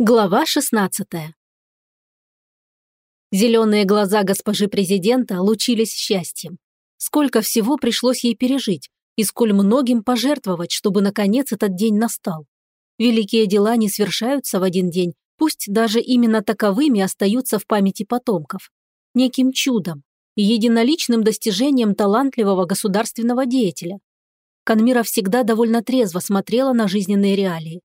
Глава 16 Зеленые глаза госпожи президента лучились счастьем. Сколько всего пришлось ей пережить, и сколь многим пожертвовать, чтобы наконец этот день настал. Великие дела не свершаются в один день, пусть даже именно таковыми остаются в памяти потомков. Неким чудом и единоличным достижением талантливого государственного деятеля. Канмира всегда довольно трезво смотрела на жизненные реалии.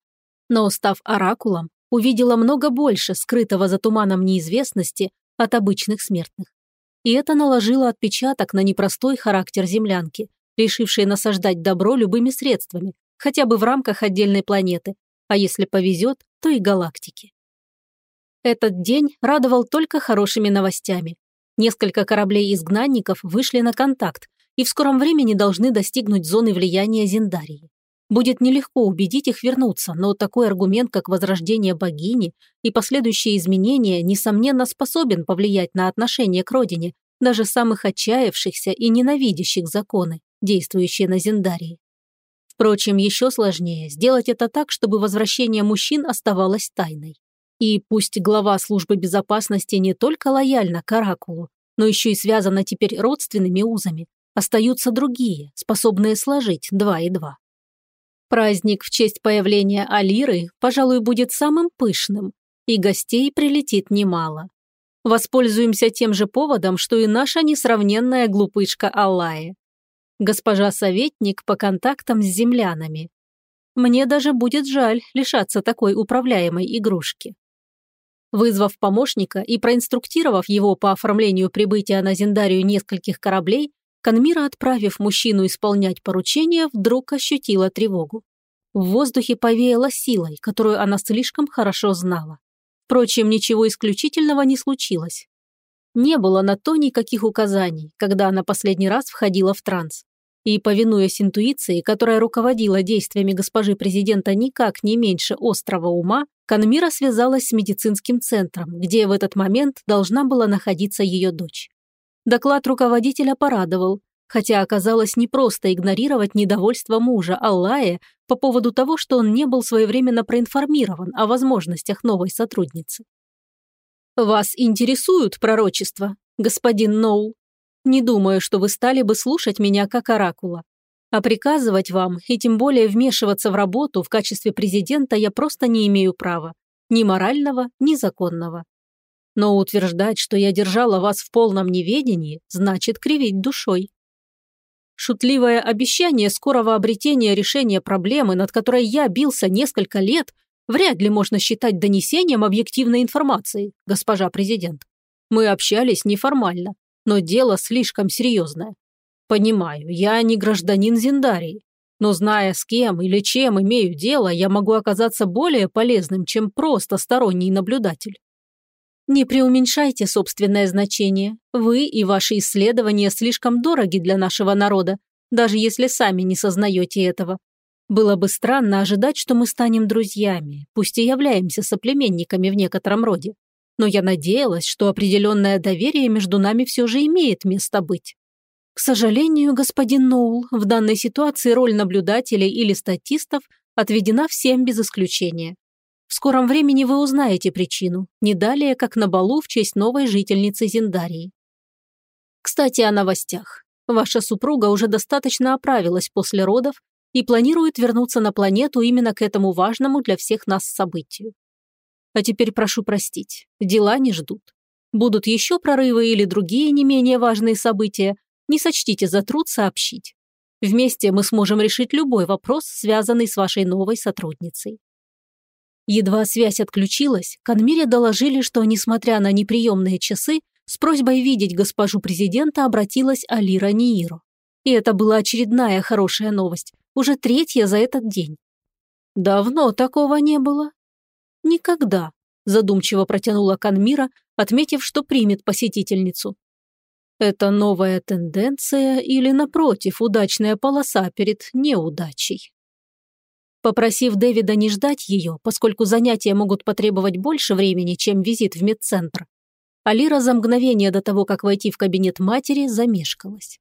Но, став оракулом, увидела много больше скрытого за туманом неизвестности от обычных смертных. И это наложило отпечаток на непростой характер землянки, решившей насаждать добро любыми средствами, хотя бы в рамках отдельной планеты, а если повезет, то и галактики. Этот день радовал только хорошими новостями. Несколько кораблей-изгнанников вышли на контакт и в скором времени должны достигнуть зоны влияния Зендарии. Будет нелегко убедить их вернуться, но такой аргумент, как возрождение богини и последующие изменения, несомненно, способен повлиять на отношение к родине даже самых отчаявшихся и ненавидящих законы, действующие на Зендарии. Впрочем, еще сложнее сделать это так, чтобы возвращение мужчин оставалось тайной. И пусть глава службы безопасности не только лояльна к Оракулу, но еще и связана теперь родственными узами, остаются другие, способные сложить два и два. Праздник в честь появления Алиры, пожалуй, будет самым пышным, и гостей прилетит немало. Воспользуемся тем же поводом, что и наша несравненная глупышка Аллая. Госпожа советник по контактам с землянами. Мне даже будет жаль лишаться такой управляемой игрушки. Вызвав помощника и проинструктировав его по оформлению прибытия на Зендарию нескольких кораблей, Канмира, отправив мужчину исполнять поручение, вдруг ощутила тревогу. В воздухе повеяло силой, которую она слишком хорошо знала. Впрочем, ничего исключительного не случилось. Не было на то никаких указаний, когда она последний раз входила в транс. И, повинуясь интуиции, которая руководила действиями госпожи президента никак не меньше острого ума, Канмира связалась с медицинским центром, где в этот момент должна была находиться ее дочь. Доклад руководителя порадовал, хотя оказалось непросто игнорировать недовольство мужа Аллая по поводу того, что он не был своевременно проинформирован о возможностях новой сотрудницы. «Вас интересуют пророчества, господин Ноул? Не думаю, что вы стали бы слушать меня как оракула. А приказывать вам и тем более вмешиваться в работу в качестве президента я просто не имею права. Ни морального, ни законного. Но утверждать, что я держала вас в полном неведении, значит кривить душой. Шутливое обещание скорого обретения решения проблемы, над которой я бился несколько лет, вряд ли можно считать донесением объективной информации, госпожа президент. Мы общались неформально, но дело слишком серьезное. Понимаю, я не гражданин Зиндарии, но зная с кем или чем имею дело, я могу оказаться более полезным, чем просто сторонний наблюдатель. Не преуменьшайте собственное значение. Вы и ваши исследования слишком дороги для нашего народа, даже если сами не сознаете этого. Было бы странно ожидать, что мы станем друзьями, пусть и являемся соплеменниками в некотором роде. Но я надеялась, что определенное доверие между нами все же имеет место быть. К сожалению, господин Ноул, в данной ситуации роль наблюдателей или статистов отведена всем без исключения. В скором времени вы узнаете причину, не далее, как на балу в честь новой жительницы Зиндарии. Кстати, о новостях. Ваша супруга уже достаточно оправилась после родов и планирует вернуться на планету именно к этому важному для всех нас событию. А теперь прошу простить, дела не ждут. Будут еще прорывы или другие не менее важные события, не сочтите за труд сообщить. Вместе мы сможем решить любой вопрос, связанный с вашей новой сотрудницей. Едва связь отключилась, Канмире доложили, что, несмотря на неприемные часы, с просьбой видеть госпожу президента обратилась Алира Нииру. И это была очередная хорошая новость, уже третья за этот день. Давно такого не было. Никогда, задумчиво протянула Канмира, отметив, что примет посетительницу. Это новая тенденция или, напротив, удачная полоса перед неудачей? Попросив Дэвида не ждать ее, поскольку занятия могут потребовать больше времени, чем визит в медцентр, Алира за мгновение до того, как войти в кабинет матери, замешкалась.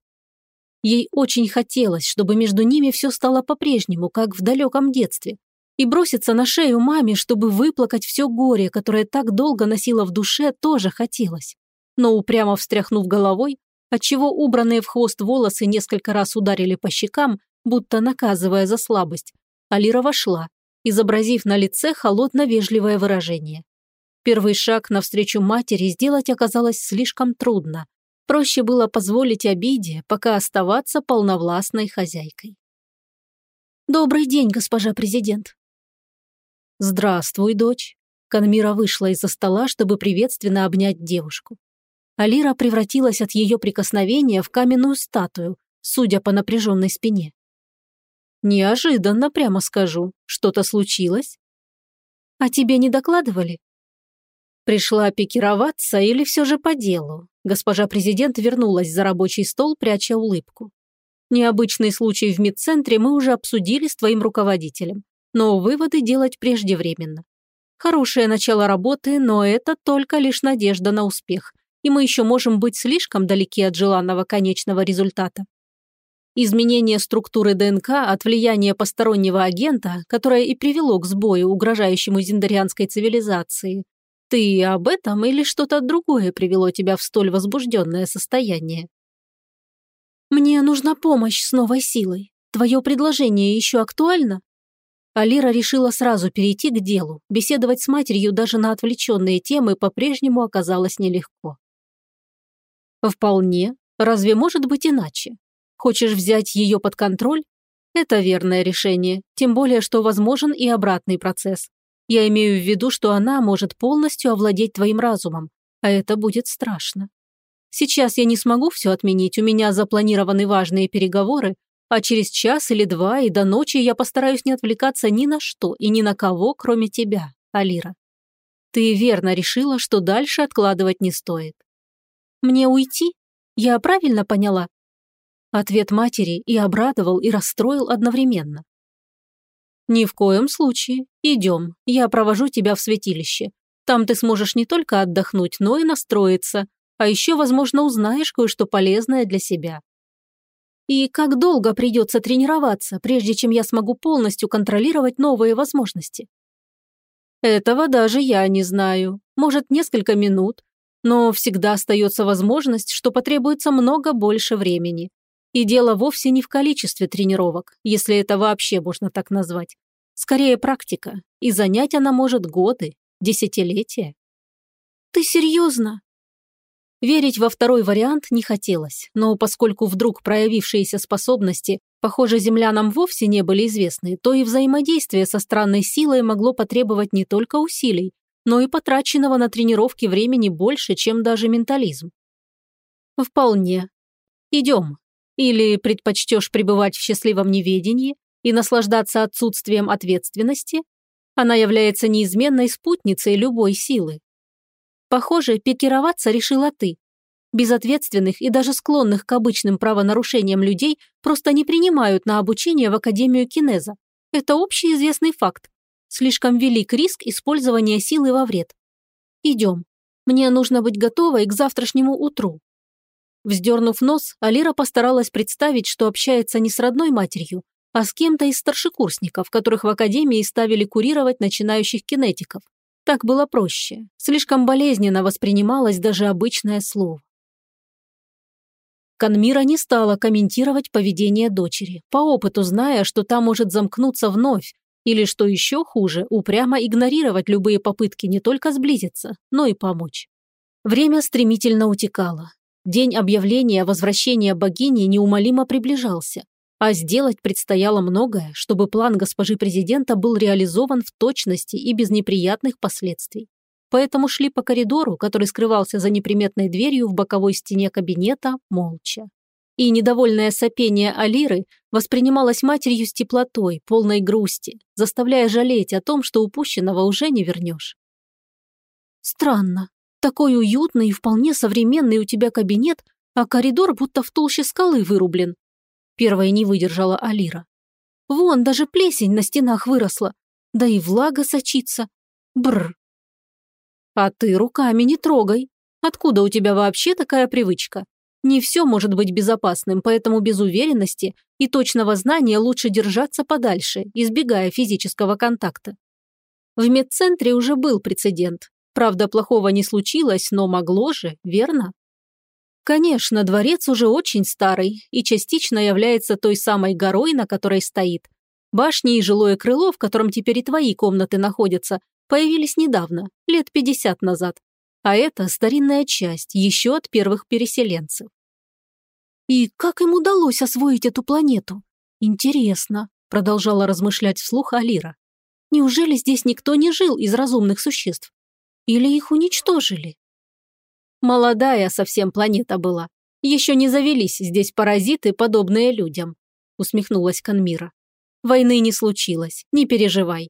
Ей очень хотелось, чтобы между ними все стало по-прежнему, как в далеком детстве. И броситься на шею маме, чтобы выплакать все горе, которое так долго носила в душе, тоже хотелось. Но упрямо встряхнув головой, отчего убранные в хвост волосы несколько раз ударили по щекам, будто наказывая за слабость, Алира вошла, изобразив на лице холодно-вежливое выражение. Первый шаг навстречу матери сделать оказалось слишком трудно. Проще было позволить обиде, пока оставаться полновластной хозяйкой. «Добрый день, госпожа президент». «Здравствуй, дочь». Канмира вышла из-за стола, чтобы приветственно обнять девушку. Алира превратилась от ее прикосновения в каменную статую, судя по напряженной спине. «Неожиданно, прямо скажу. Что-то случилось?» «А тебе не докладывали?» Пришла пикироваться или все же по делу? Госпожа президент вернулась за рабочий стол, пряча улыбку. Необычный случай в медцентре мы уже обсудили с твоим руководителем, но выводы делать преждевременно. Хорошее начало работы, но это только лишь надежда на успех, и мы еще можем быть слишком далеки от желанного конечного результата. Изменение структуры ДНК от влияния постороннего агента, которое и привело к сбою, угрожающему зиндарианской цивилизации, ты об этом или что-то другое привело тебя в столь возбужденное состояние? Мне нужна помощь с новой силой. Твое предложение еще актуально? Алира решила сразу перейти к делу. Беседовать с матерью даже на отвлеченные темы по-прежнему оказалось нелегко. Вполне. Разве может быть иначе? Хочешь взять ее под контроль? Это верное решение, тем более, что возможен и обратный процесс. Я имею в виду, что она может полностью овладеть твоим разумом, а это будет страшно. Сейчас я не смогу все отменить, у меня запланированы важные переговоры, а через час или два и до ночи я постараюсь не отвлекаться ни на что и ни на кого, кроме тебя, Алира. Ты верно решила, что дальше откладывать не стоит. Мне уйти? Я правильно поняла? Ответ матери и обрадовал, и расстроил одновременно. «Ни в коем случае. Идем. Я провожу тебя в святилище. Там ты сможешь не только отдохнуть, но и настроиться, а еще, возможно, узнаешь кое-что полезное для себя». «И как долго придется тренироваться, прежде чем я смогу полностью контролировать новые возможности?» «Этого даже я не знаю. Может, несколько минут. Но всегда остается возможность, что потребуется много больше времени. И дело вовсе не в количестве тренировок, если это вообще можно так назвать. Скорее практика, и занять она может годы, десятилетия. Ты серьезно? Верить во второй вариант не хотелось, но поскольку вдруг проявившиеся способности, похоже, землянам вовсе не были известны, то и взаимодействие со странной силой могло потребовать не только усилий, но и потраченного на тренировки времени больше, чем даже ментализм. Вполне. Идем, или предпочтешь пребывать в счастливом неведении и наслаждаться отсутствием ответственности? Она является неизменной спутницей любой силы. Похоже, пикироваться решила ты. Безответственных и даже склонных к обычным правонарушениям людей просто не принимают на обучение в Академию Кинеза. Это общеизвестный факт. Слишком велик риск использования силы во вред. Идем. Мне нужно быть готовой к завтрашнему утру. Вздернув нос, Алира постаралась представить, что общается не с родной матерью, а с кем-то из старшекурсников, которых в академии ставили курировать начинающих кинетиков. Так было проще. Слишком болезненно воспринималось даже обычное слово. Канмира не стала комментировать поведение дочери, по опыту зная, что та может замкнуться вновь, или, что еще хуже, упрямо игнорировать любые попытки не только сблизиться, но и помочь. Время стремительно утекало. День объявления возвращения богини неумолимо приближался, а сделать предстояло многое, чтобы план госпожи президента был реализован в точности и без неприятных последствий. Поэтому шли по коридору, который скрывался за неприметной дверью в боковой стене кабинета, молча. И недовольное сопение Алиры воспринималось матерью с теплотой, полной грусти, заставляя жалеть о том, что упущенного уже не вернешь. Странно, такой уютный и вполне современный у тебя кабинет, а коридор будто в толще скалы вырублен. Первая не выдержала Алира. Вон, даже плесень на стенах выросла. Да и влага сочится. Бр. А ты руками не трогай. Откуда у тебя вообще такая привычка? Не все может быть безопасным, поэтому без уверенности и точного знания лучше держаться подальше, избегая физического контакта. В медцентре уже был прецедент. Правда, плохого не случилось, но могло же, верно? Конечно, дворец уже очень старый и частично является той самой горой, на которой стоит. Башни и жилое крыло, в котором теперь и твои комнаты находятся, появились недавно, лет 50 назад. А это старинная часть, еще от первых переселенцев. И как им удалось освоить эту планету? Интересно, продолжала размышлять вслух Алира. Неужели здесь никто не жил из разумных существ? Или их уничтожили? Молодая совсем планета была. Еще не завелись здесь паразиты, подобные людям», – усмехнулась Канмира. «Войны не случилось, не переживай.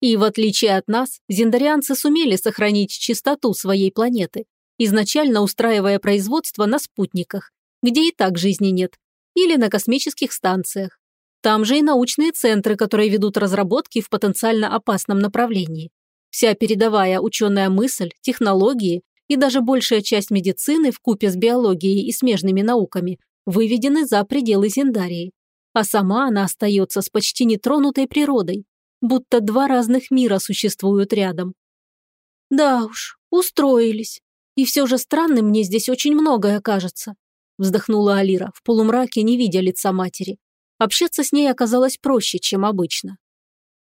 И в отличие от нас, зендарианцы сумели сохранить чистоту своей планеты, изначально устраивая производство на спутниках, где и так жизни нет, или на космических станциях. Там же и научные центры, которые ведут разработки в потенциально опасном направлении. Вся передовая ученая мысль, технологии и даже большая часть медицины в купе с биологией и смежными науками выведены за пределы Зендарии. А сама она остается с почти нетронутой природой, будто два разных мира существуют рядом. Да уж, устроились. И все же странным мне здесь очень многое кажется. Вздохнула Алира, в полумраке не видя лица матери. Общаться с ней оказалось проще, чем обычно.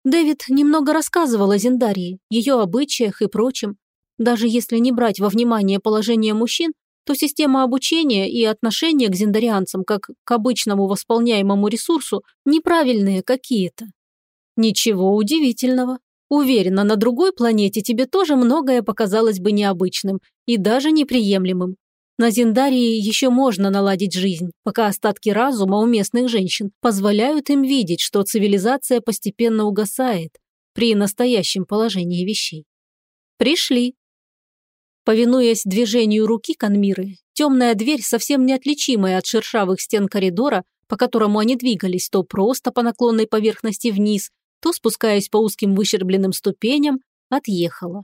Дэвид немного рассказывал о Зендарии, ее обычаях и прочем, даже если не брать во внимание положение мужчин, то система обучения и отношения к зендарианцам как к обычному восполняемому ресурсу неправильные какие-то. Ничего удивительного. Уверена, на другой планете тебе тоже многое показалось бы необычным и даже неприемлемым. На Зендарии еще можно наладить жизнь, пока остатки разума у местных женщин позволяют им видеть, что цивилизация постепенно угасает при настоящем положении вещей. Пришли. Повинуясь движению руки Канмиры, темная дверь, совсем неотличимая от шершавых стен коридора, по которому они двигались то просто по наклонной поверхности вниз, то, спускаясь по узким выщербленным ступеням, отъехала.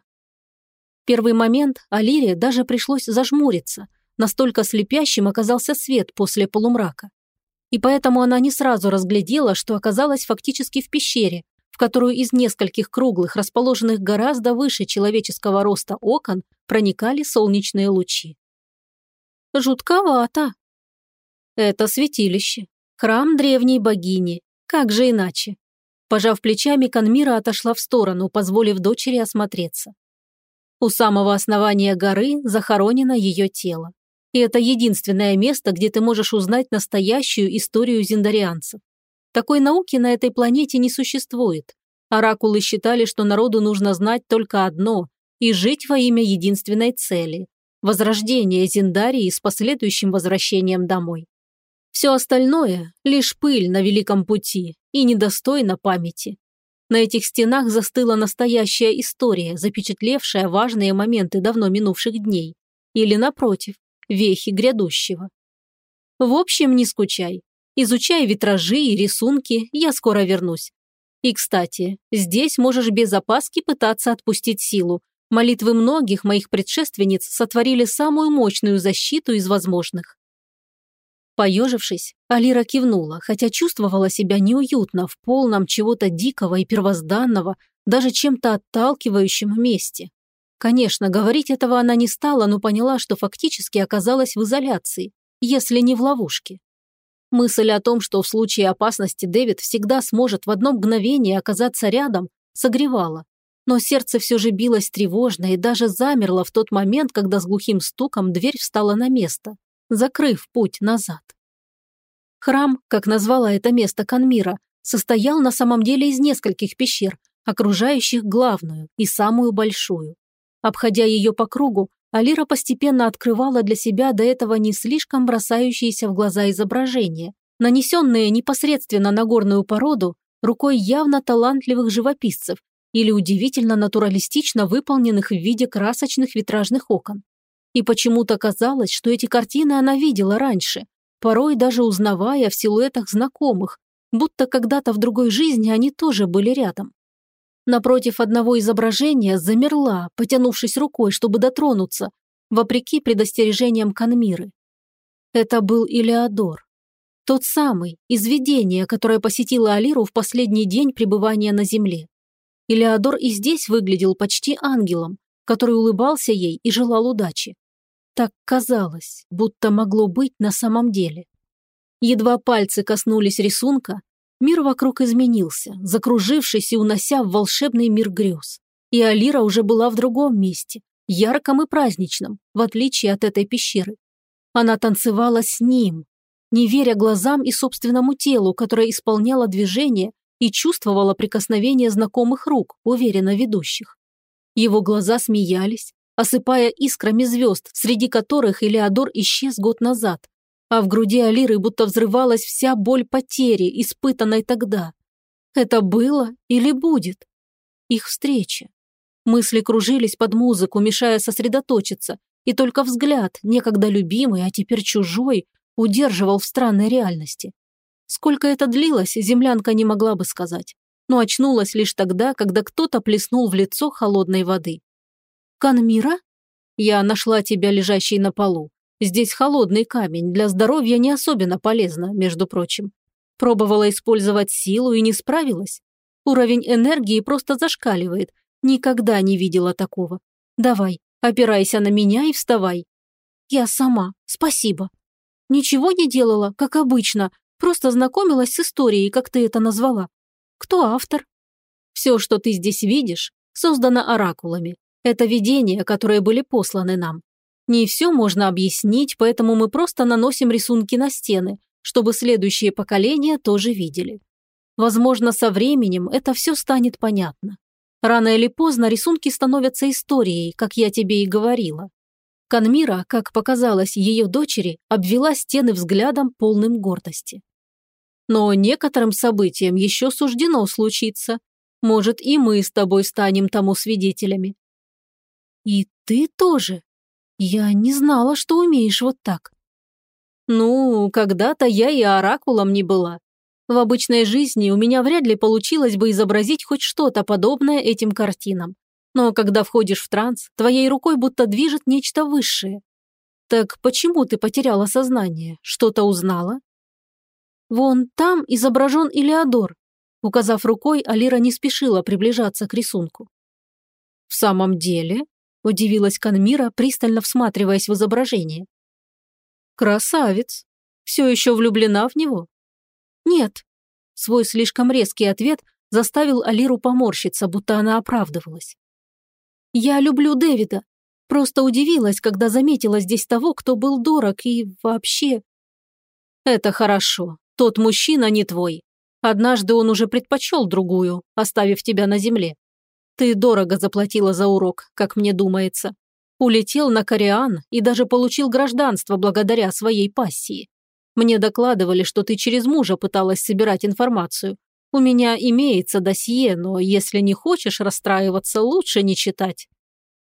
В первый момент Алире даже пришлось зажмуриться, настолько слепящим оказался свет после полумрака. И поэтому она не сразу разглядела, что оказалась фактически в пещере, в которую из нескольких круглых, расположенных гораздо выше человеческого роста окон, проникали солнечные лучи. Жутковато. Это святилище. Храм древней богини. Как же иначе? Пожав плечами, Канмира отошла в сторону, позволив дочери осмотреться. У самого основания горы захоронено ее тело. И это единственное место, где ты можешь узнать настоящую историю зендарианцев. Такой науки на этой планете не существует. Оракулы считали, что народу нужно знать только одно и жить во имя единственной цели – возрождения Зендарии с последующим возвращением домой. Все остальное – лишь пыль на великом пути и недостойно памяти. На этих стенах застыла настоящая история, запечатлевшая важные моменты давно минувших дней. Или, напротив, вехи грядущего. В общем, не скучай. Изучай витражи и рисунки, я скоро вернусь. И, кстати, здесь можешь без опаски пытаться отпустить силу. Молитвы многих моих предшественниц сотворили самую мощную защиту из возможных. Поежившись, Алира кивнула, хотя чувствовала себя неуютно в полном чего-то дикого и первозданного, даже чем-то отталкивающем месте. Конечно, говорить этого она не стала, но поняла, что фактически оказалась в изоляции, если не в ловушке. Мысль о том, что в случае опасности Дэвид всегда сможет в одно мгновение оказаться рядом, согревала. Но сердце все же билось тревожно и даже замерло в тот момент, когда с глухим стуком дверь встала на место, закрыв путь назад. Храм, как назвала это место Канмира, состоял на самом деле из нескольких пещер, окружающих главную и самую большую. Обходя ее по кругу, Алира постепенно открывала для себя до этого не слишком бросающиеся в глаза изображения, нанесенные непосредственно на горную породу рукой явно талантливых живописцев или удивительно натуралистично выполненных в виде красочных витражных окон. И почему-то казалось, что эти картины она видела раньше, порой даже узнавая в силуэтах знакомых, будто когда-то в другой жизни они тоже были рядом. Напротив одного изображения замерла, потянувшись рукой, чтобы дотронуться, вопреки предостережениям Канмиры. Это был Илеодор. Тот самый, из видения, которое посетило Алиру в последний день пребывания на земле. Илеодор и здесь выглядел почти ангелом, который улыбался ей и желал удачи. Так казалось, будто могло быть на самом деле. Едва пальцы коснулись рисунка, мир вокруг изменился, закружившись и унося в волшебный мир грез. И Алира уже была в другом месте, ярком и праздничном, в отличие от этой пещеры. Она танцевала с ним, не веря глазам и собственному телу, которое исполняло движение и чувствовала прикосновение знакомых рук, уверенно ведущих. Его глаза смеялись, осыпая искрами звезд, среди которых Илеодор исчез год назад, а в груди Алиры будто взрывалась вся боль потери, испытанной тогда. Это было или будет? Их встреча. Мысли кружились под музыку, мешая сосредоточиться, и только взгляд, некогда любимый, а теперь чужой, удерживал в странной реальности. Сколько это длилось, землянка не могла бы сказать, но очнулась лишь тогда, когда кто-то плеснул в лицо холодной воды. «Канмира? Я нашла тебя лежащей на полу. Здесь холодный камень, для здоровья не особенно полезно, между прочим. Пробовала использовать силу и не справилась. Уровень энергии просто зашкаливает. Никогда не видела такого. Давай, опирайся на меня и вставай. Я сама, спасибо. Ничего не делала, как обычно, Просто знакомилась с историей, как ты это назвала. Кто автор? Все, что ты здесь видишь, создано оракулами. Это видения, которые были посланы нам. Не все можно объяснить, поэтому мы просто наносим рисунки на стены, чтобы следующие поколения тоже видели. Возможно, со временем это все станет понятно. Рано или поздно рисунки становятся историей, как я тебе и говорила. Канмира, как показалось ее дочери, обвела стены взглядом полным гордости. Но некоторым событиям еще суждено случиться. Может, и мы с тобой станем тому свидетелями. И ты тоже? Я не знала, что умеешь вот так. Ну, когда-то я и оракулом не была. В обычной жизни у меня вряд ли получилось бы изобразить хоть что-то подобное этим картинам. Но когда входишь в транс, твоей рукой будто движет нечто высшее. Так почему ты потеряла сознание? Что-то узнала? Вон там изображен Илеодор. Указав рукой, Алира не спешила приближаться к рисунку. В самом деле, удивилась Канмира, пристально всматриваясь в изображение. Красавец. Все еще влюблена в него? Нет. Свой слишком резкий ответ заставил Алиру поморщиться, будто она оправдывалась. Я люблю Дэвида. Просто удивилась, когда заметила здесь того, кто был дорог и вообще... Это хорошо. Тот мужчина не твой. Однажды он уже предпочел другую, оставив тебя на земле. Ты дорого заплатила за урок, как мне думается. Улетел на Кориан и даже получил гражданство благодаря своей пассии. Мне докладывали, что ты через мужа пыталась собирать информацию, у меня имеется досье, но если не хочешь расстраиваться, лучше не читать.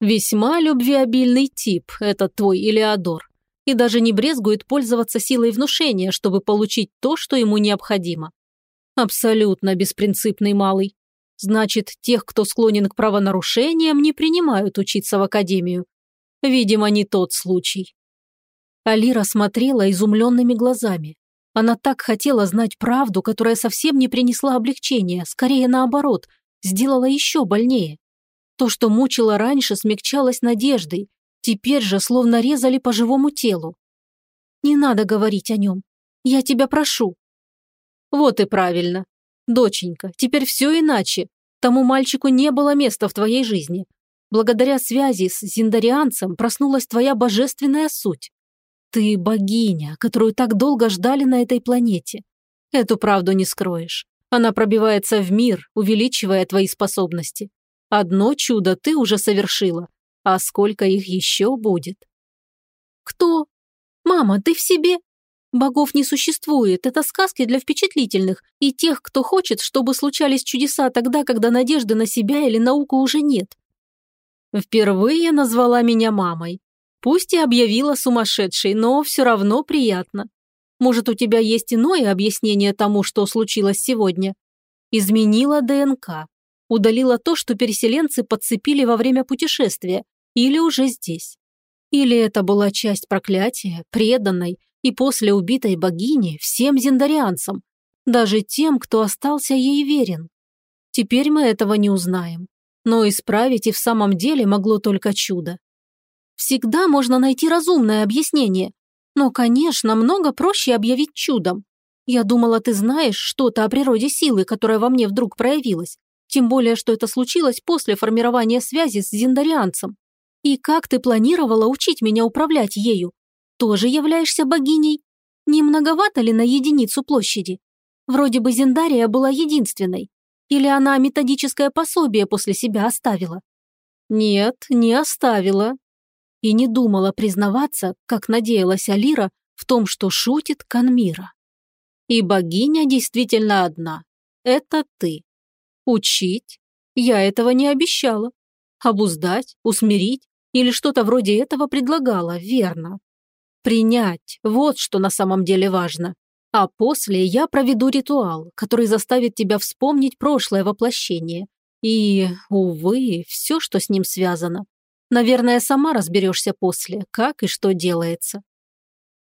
Весьма любвеобильный тип этот твой Илеодор. И даже не брезгует пользоваться силой внушения, чтобы получить то, что ему необходимо. Абсолютно беспринципный малый. Значит, тех, кто склонен к правонарушениям, не принимают учиться в академию. Видимо, не тот случай. Алира смотрела изумленными глазами. Она так хотела знать правду, которая совсем не принесла облегчения, скорее наоборот, сделала еще больнее. То, что мучило раньше, смягчалось надеждой, теперь же словно резали по живому телу. «Не надо говорить о нем. Я тебя прошу». «Вот и правильно. Доченька, теперь все иначе. Тому мальчику не было места в твоей жизни. Благодаря связи с зиндарианцем проснулась твоя божественная суть. Ты богиня, которую так долго ждали на этой планете. Эту правду не скроешь. Она пробивается в мир, увеличивая твои способности. Одно чудо ты уже совершила, а сколько их еще будет? Кто? Мама, ты в себе? Богов не существует, это сказки для впечатлительных и тех, кто хочет, чтобы случались чудеса тогда, когда надежды на себя или науку уже нет. Впервые назвала меня мамой. Пусть и объявила сумасшедшей, но все равно приятно. Может, у тебя есть иное объяснение тому, что случилось сегодня? Изменила ДНК. Удалила то, что переселенцы подцепили во время путешествия, или уже здесь. Или это была часть проклятия, преданной, И после убитой богини всем зендарианцам, даже тем, кто остался ей верен. Теперь мы этого не узнаем. Но исправить и в самом деле могло только чудо. Всегда можно найти разумное объяснение. Но, конечно, много проще объявить чудом. Я думала, ты знаешь что-то о природе силы, которая во мне вдруг проявилась. Тем более, что это случилось после формирования связи с зендарианцем. И как ты планировала учить меня управлять ею? Тоже являешься богиней? Не многовато ли на единицу площади? Вроде бы Зендария была единственной. Или она методическое пособие после себя оставила? Нет, не оставила. И не думала признаваться, как надеялась Алира, в том, что шутит Канмира. И богиня действительно одна. Это ты. Учить? Я этого не обещала. Обуздать, усмирить или что-то вроде этого предлагала, верно. Принять – вот что на самом деле важно. А после я проведу ритуал, который заставит тебя вспомнить прошлое воплощение. И, увы, все, что с ним связано. Наверное, сама разберешься после, как и что делается.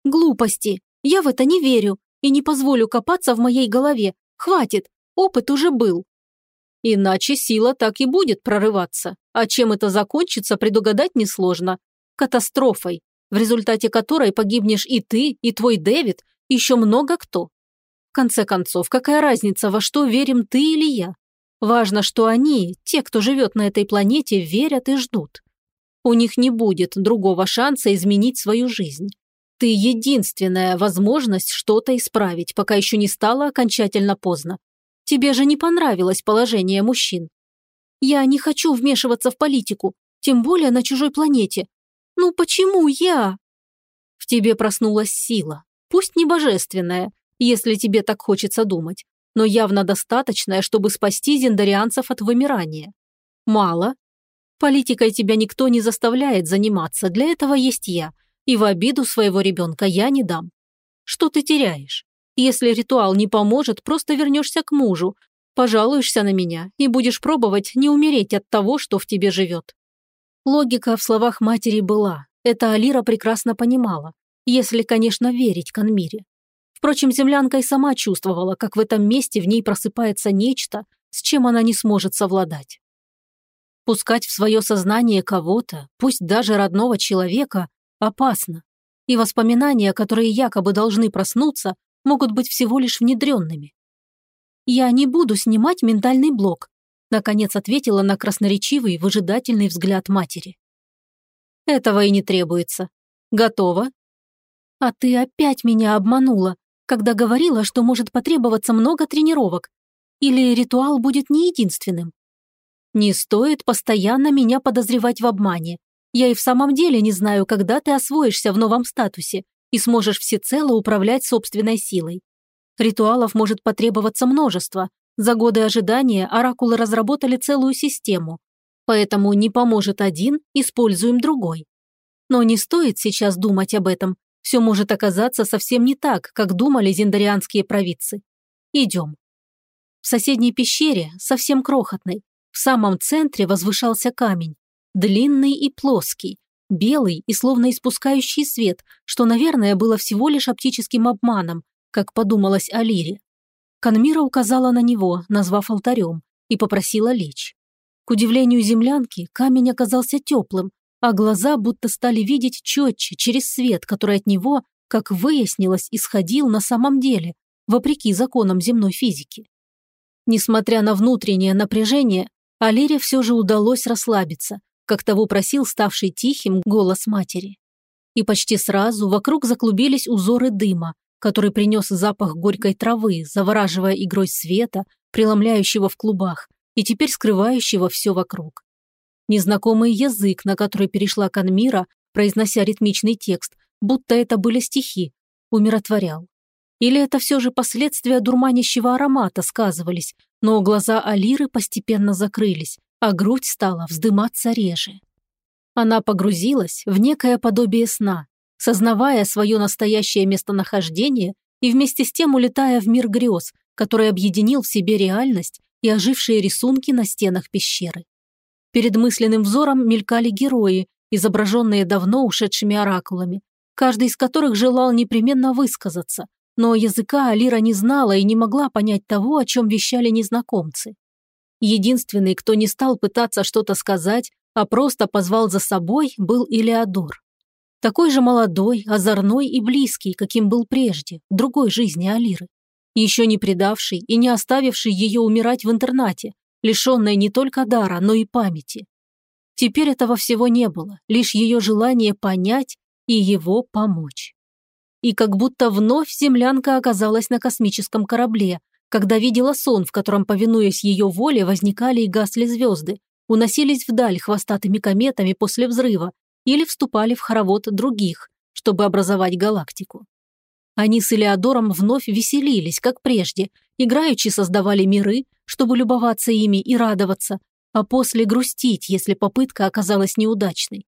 Глупости. Я в это не верю и не позволю копаться в моей голове. Хватит, опыт уже был. Иначе сила так и будет прорываться. А чем это закончится, предугадать несложно. Катастрофой, в результате которой погибнешь и ты, и твой Дэвид, еще много кто. В конце концов, какая разница, во что верим ты или я? Важно, что они, те, кто живет на этой планете, верят и ждут. У них не будет другого шанса изменить свою жизнь. Ты единственная возможность что-то исправить, пока еще не стало окончательно поздно. Тебе же не понравилось положение мужчин. Я не хочу вмешиваться в политику, тем более на чужой планете. Ну почему я? В тебе проснулась сила, пусть не божественная, если тебе так хочется думать, но явно достаточная, чтобы спасти зендарианцев от вымирания. Мало? Политикой тебя никто не заставляет заниматься, для этого есть я, и в обиду своего ребенка я не дам. Что ты теряешь? Если ритуал не поможет, просто вернешься к мужу, пожалуешься на меня и будешь пробовать не умереть от того, что в тебе живет. Логика в словах матери была. Это Алира прекрасно понимала, если, конечно, верить Канмире. Впрочем, землянка и сама чувствовала, как в этом месте в ней просыпается нечто, с чем она не сможет совладать. Пускать в свое сознание кого-то, пусть даже родного человека, опасно. И воспоминания, которые якобы должны проснуться, могут быть всего лишь внедренными. «Я не буду снимать ментальный блок», наконец ответила на красноречивый, выжидательный взгляд матери. «Этого и не требуется. Готово?» «А ты опять меня обманула, когда говорила, что может потребоваться много тренировок. Или ритуал будет не единственным?» «Не стоит постоянно меня подозревать в обмане. Я и в самом деле не знаю, когда ты освоишься в новом статусе, и сможешь всецело управлять собственной силой. Ритуалов может потребоваться множество. За годы ожидания оракулы разработали целую систему. Поэтому не поможет один, используем другой. Но не стоит сейчас думать об этом. Все может оказаться совсем не так, как думали зендарианские провидцы. Идем. В соседней пещере, совсем крохотной, в самом центре возвышался камень, длинный и плоский, белый и словно испускающий свет, что, наверное, было всего лишь оптическим обманом, как подумалось о Лире. Канмира указала на него, назвав алтарем, и попросила лечь. К удивлению землянки, камень оказался теплым, а глаза будто стали видеть четче через свет, который от него, как выяснилось, исходил на самом деле, вопреки законам земной физики. Несмотря на внутреннее напряжение, Алире все же удалось расслабиться, как того просил ставший тихим голос матери. И почти сразу вокруг заклубились узоры дыма, который принес запах горькой травы, завораживая игрой света, преломляющего в клубах и теперь скрывающего все вокруг. Незнакомый язык, на который перешла Канмира, произнося ритмичный текст, будто это были стихи, умиротворял. Или это все же последствия дурманящего аромата сказывались, но глаза Алиры постепенно закрылись, а грудь стала вздыматься реже. Она погрузилась в некое подобие сна, сознавая свое настоящее местонахождение и вместе с тем улетая в мир грез, который объединил в себе реальность и ожившие рисунки на стенах пещеры. Перед мысленным взором мелькали герои, изображенные давно ушедшими оракулами, каждый из которых желал непременно высказаться, но языка Алира не знала и не могла понять того, о чем вещали незнакомцы. Единственный, кто не стал пытаться что-то сказать, а просто позвал за собой, был Илеодор. Такой же молодой, озорной и близкий, каким был прежде, в другой жизни Алиры. Еще не предавший и не оставивший ее умирать в интернате, лишенной не только дара, но и памяти. Теперь этого всего не было, лишь ее желание понять и его помочь. И как будто вновь землянка оказалась на космическом корабле, когда видела сон, в котором, повинуясь ее воле, возникали и гасли звезды, уносились вдаль хвостатыми кометами после взрыва или вступали в хоровод других, чтобы образовать галактику. Они с Элеодором вновь веселились, как прежде, играючи создавали миры, чтобы любоваться ими и радоваться, а после грустить, если попытка оказалась неудачной.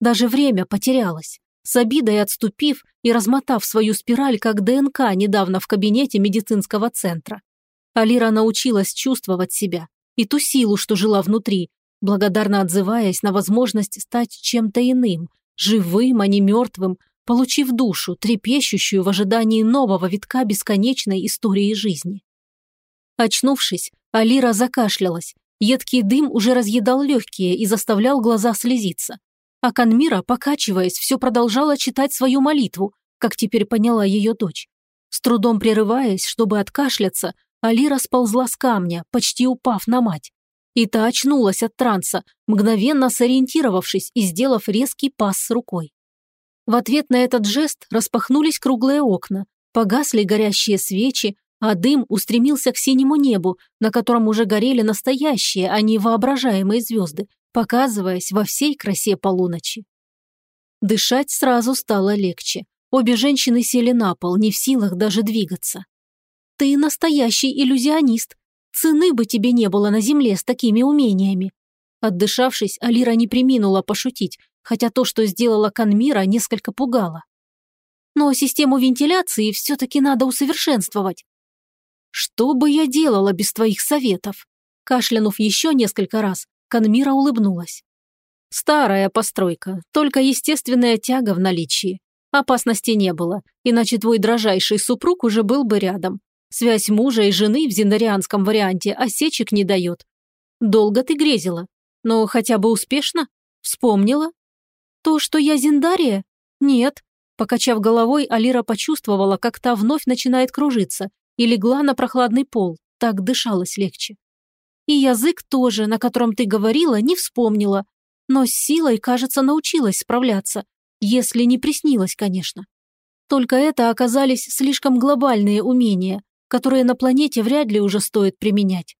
Даже время потерялось. С обидой отступив и размотав свою спираль, как ДНК недавно в кабинете медицинского центра. Алира научилась чувствовать себя и ту силу, что жила внутри, благодарно отзываясь на возможность стать чем-то иным, живым, а не мертвым, получив душу, трепещущую в ожидании нового витка бесконечной истории жизни. Очнувшись, Алира закашлялась Едкий дым уже разъедал легкие и заставлял глаза слезиться. А Канмира, покачиваясь, все продолжала читать свою молитву, как теперь поняла ее дочь. С трудом прерываясь, чтобы откашляться, Алира сползла с камня, почти упав на мать. И та очнулась от транса, мгновенно сориентировавшись и сделав резкий пас с рукой. В ответ на этот жест распахнулись круглые окна, погасли горящие свечи, а дым устремился к синему небу, на котором уже горели настоящие, а не воображаемые звезды, показываясь во всей красе полуночи. Дышать сразу стало легче. Обе женщины сели на пол, не в силах даже двигаться. «Ты настоящий иллюзионист. Цены бы тебе не было на земле с такими умениями». Отдышавшись, Алира не приминула пошутить, хотя то, что сделала Канмира, несколько пугало. «Но систему вентиляции все-таки надо усовершенствовать. Что бы я делала без твоих советов? Кашлянув еще несколько раз, Канмира улыбнулась. Старая постройка, только естественная тяга в наличии. Опасности не было, иначе твой дрожайший супруг уже был бы рядом. Связь мужа и жены в зиндарианском варианте осечек не дает. Долго ты грезила, но хотя бы успешно? Вспомнила? То, что я Зиндария? Нет. Покачав головой, Алира почувствовала, как та вновь начинает кружиться, и легла на прохладный пол, так дышалось легче. И язык тоже, на котором ты говорила, не вспомнила, но с силой, кажется, научилась справляться, если не приснилось, конечно. Только это оказались слишком глобальные умения, которые на планете вряд ли уже стоит применять.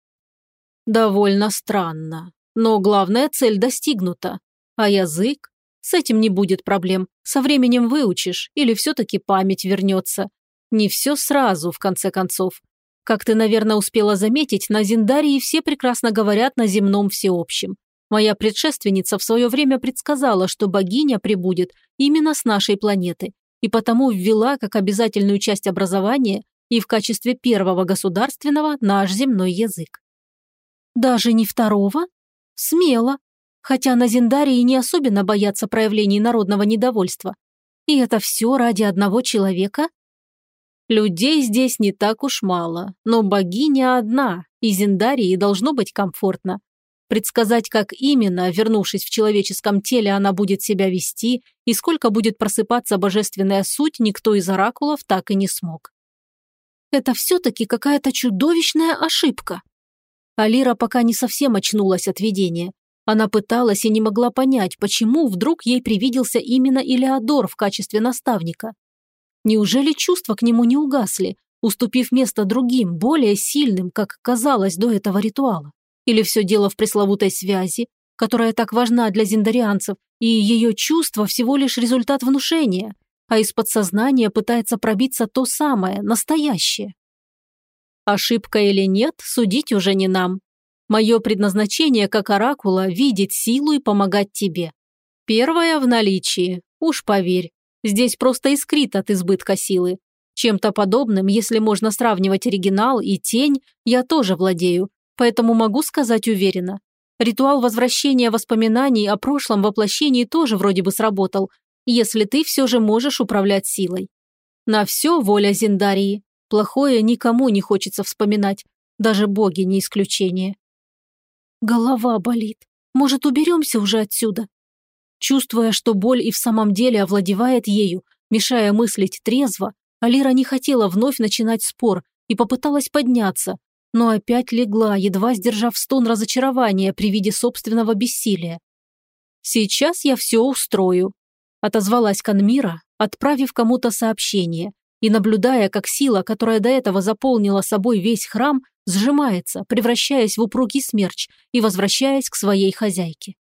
Довольно странно, но главная цель достигнута. А язык? С этим не будет проблем. Со временем выучишь, или все-таки память вернется. Не все сразу, в конце концов. Как ты, наверное, успела заметить, на Зиндарии все прекрасно говорят на земном всеобщем. Моя предшественница в свое время предсказала, что богиня прибудет именно с нашей планеты, и потому ввела как обязательную часть образования и в качестве первого государственного наш земной язык. Даже не второго? Смело. Хотя на Зиндарии не особенно боятся проявлений народного недовольства. И это все ради одного человека? Людей здесь не так уж мало, но богиня одна, и Зиндарии должно быть комфортно. Предсказать, как именно, вернувшись в человеческом теле, она будет себя вести и сколько будет просыпаться божественная суть, никто из оракулов так и не смог. Это все-таки какая-то чудовищная ошибка. Алира пока не совсем очнулась от видения. Она пыталась и не могла понять, почему вдруг ей привиделся именно Илеодор в качестве наставника. Неужели чувства к нему не угасли, уступив место другим, более сильным, как казалось до этого ритуала? Или все дело в пресловутой связи, которая так важна для зиндарианцев, и ее чувство всего лишь результат внушения, а из подсознания пытается пробиться то самое, настоящее? Ошибка или нет, судить уже не нам. Мое предназначение как оракула – видеть силу и помогать тебе. Первое в наличии, уж поверь, Здесь просто искрит от избытка силы. Чем-то подобным, если можно сравнивать оригинал и тень, я тоже владею, поэтому могу сказать уверенно. Ритуал возвращения воспоминаний о прошлом воплощении тоже вроде бы сработал, если ты все же можешь управлять силой. На все воля Зиндарии. Плохое никому не хочется вспоминать, даже боги не исключение. Голова болит. Может, уберемся уже отсюда? Чувствуя, что боль и в самом деле овладевает ею, мешая мыслить трезво, Алира не хотела вновь начинать спор и попыталась подняться, но опять легла, едва сдержав стон разочарования при виде собственного бессилия. «Сейчас я все устрою», – отозвалась Канмира, отправив кому-то сообщение и наблюдая, как сила, которая до этого заполнила собой весь храм, сжимается, превращаясь в упругий смерч и возвращаясь к своей хозяйке.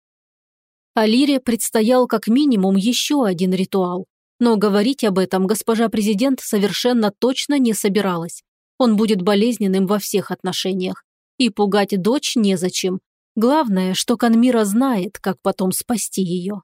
Алире предстоял как минимум еще один ритуал, но говорить об этом госпожа президент совершенно точно не собиралась. Он будет болезненным во всех отношениях. И пугать дочь незачем. Главное, что Канмира знает, как потом спасти ее.